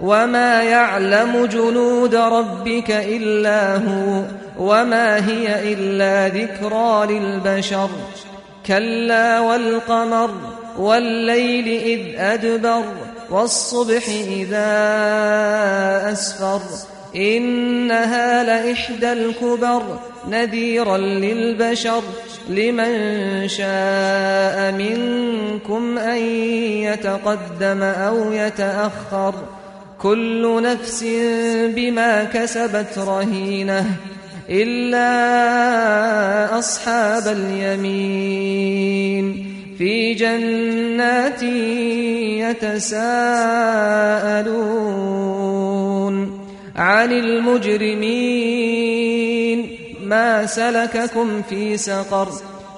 وما يعلم جنود ربك إلا هو وما هي إلا ذكرى للبشر كلا والقمر والليل إذ أدبر والصبح إذا أسفر إنها لإحدى الكبر نذيرا للبشر لمن شاء منكم أن يتقدم أو يتأخر كل نفس بما كسبت رهينة إلا أصحاب اليمين في جنات يتساءلون عن المجرمين ما سلككم في سقر